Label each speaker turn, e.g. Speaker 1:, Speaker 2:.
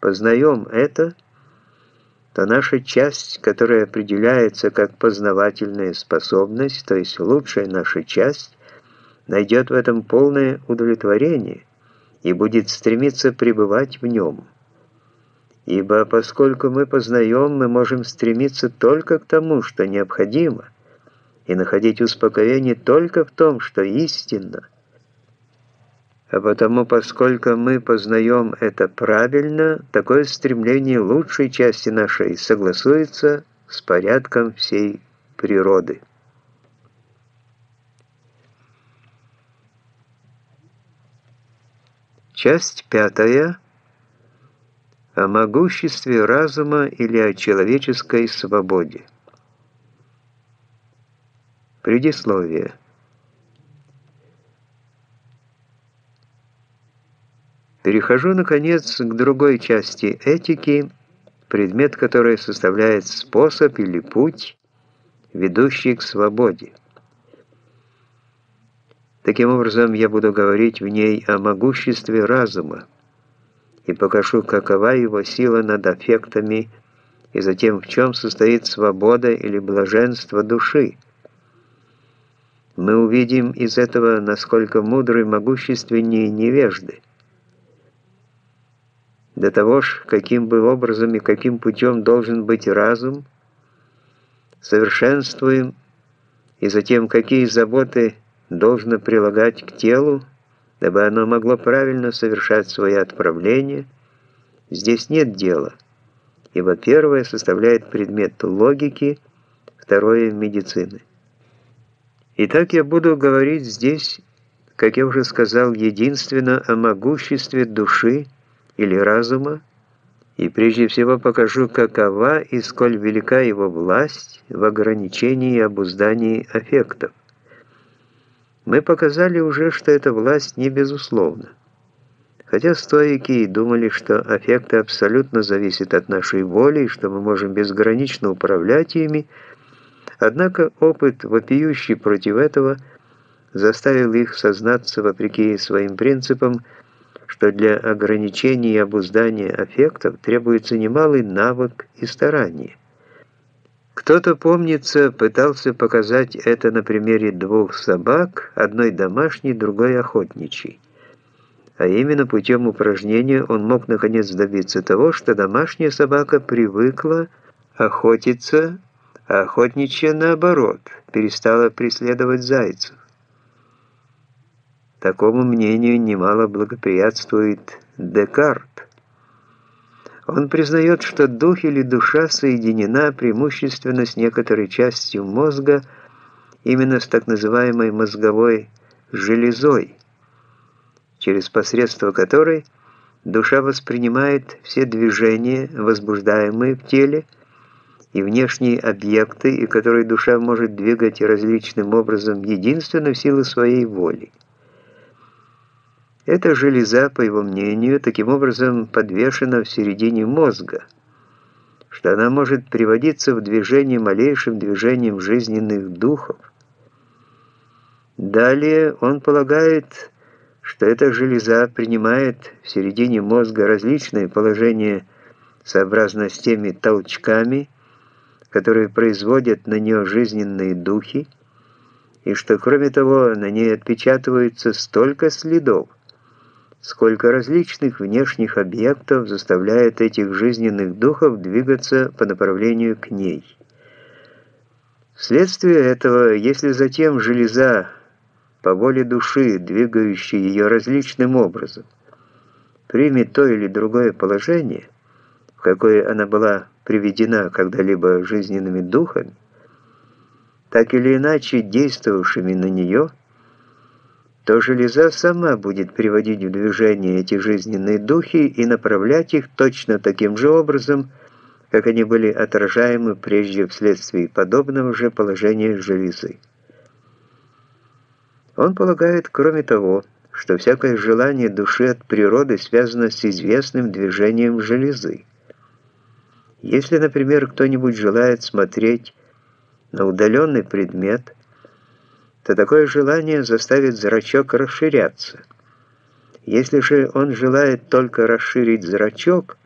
Speaker 1: познаем это, то наша часть, которая определяется как познавательная способность, то есть лучшая наша часть, найдет в этом полное удовлетворение и будет стремиться пребывать в нем. Ибо поскольку мы познаем, мы можем стремиться только к тому, что необходимо, и находить успокоение только в том, что истинно. А потому, поскольку мы познаем это правильно, такое стремление лучшей части нашей согласуется с порядком всей природы. Часть пятая. О могуществе разума или о человеческой свободе. Предисловие. Перехожу, наконец, к другой части этики, предмет которой составляет способ или путь, ведущий к свободе. Таким образом, я буду говорить в ней о могуществе разума и покажу, какова его сила над аффектами и затем в чем состоит свобода или блаженство души. Мы увидим из этого, насколько мудры, могущественнее невежды. До того ж, каким бы образом и каким путем должен быть разум, совершенствуем, и затем какие заботы должно прилагать к телу, дабы оно могло правильно совершать свои отправления, здесь нет дела, ибо первое составляет предмет логики, второе – медицины. Итак, я буду говорить здесь, как я уже сказал, единственно о могуществе души или разума, и прежде всего покажу, какова и сколь велика его власть в ограничении и обуздании аффектов. Мы показали уже, что эта власть не безусловна. Хотя стоики и думали, что аффекты абсолютно зависят от нашей воли, и что мы можем безгранично управлять ими, однако опыт, вопиющий против этого, заставил их сознаться, вопреки своим принципам, что для ограничения и обуздания аффектов требуется немалый навык и старание. Кто-то, помнится, пытался показать это на примере двух собак, одной домашней, другой охотничьей. А именно путем упражнения он мог наконец добиться того, что домашняя собака привыкла охотиться, а охотничья, наоборот, перестала преследовать зайцев. Такому мнению немало благоприятствует Декарт. Он признает, что дух или душа соединена преимущественно с некоторой частью мозга, именно с так называемой мозговой железой, через посредство которой душа воспринимает все движения, возбуждаемые в теле, и внешние объекты, и которые душа может двигать различным образом единственно в силу своей воли. Эта железа, по его мнению, таким образом подвешена в середине мозга, что она может приводиться в движение малейшим движением жизненных духов. Далее он полагает, что эта железа принимает в середине мозга различные положения сообразно с теми толчками, которые производят на нее жизненные духи, и что, кроме того, на ней отпечатываются столько следов, сколько различных внешних объектов заставляет этих жизненных духов двигаться по направлению к ней. Вследствие этого, если затем железа по воле души, двигающая ее различным образом, примет то или другое положение, в какое она была приведена когда-либо жизненными духами, так или иначе действовавшими на нее – то железа сама будет приводить в движение эти жизненные духи и направлять их точно таким же образом, как они были отражаемы прежде вследствие подобного же положения железы. Он полагает, кроме того, что всякое желание души от природы связано с известным движением железы. Если, например, кто-нибудь желает смотреть на удаленный предмет – то такое желание заставит зрачок расширяться. Если же он желает только расширить зрачок,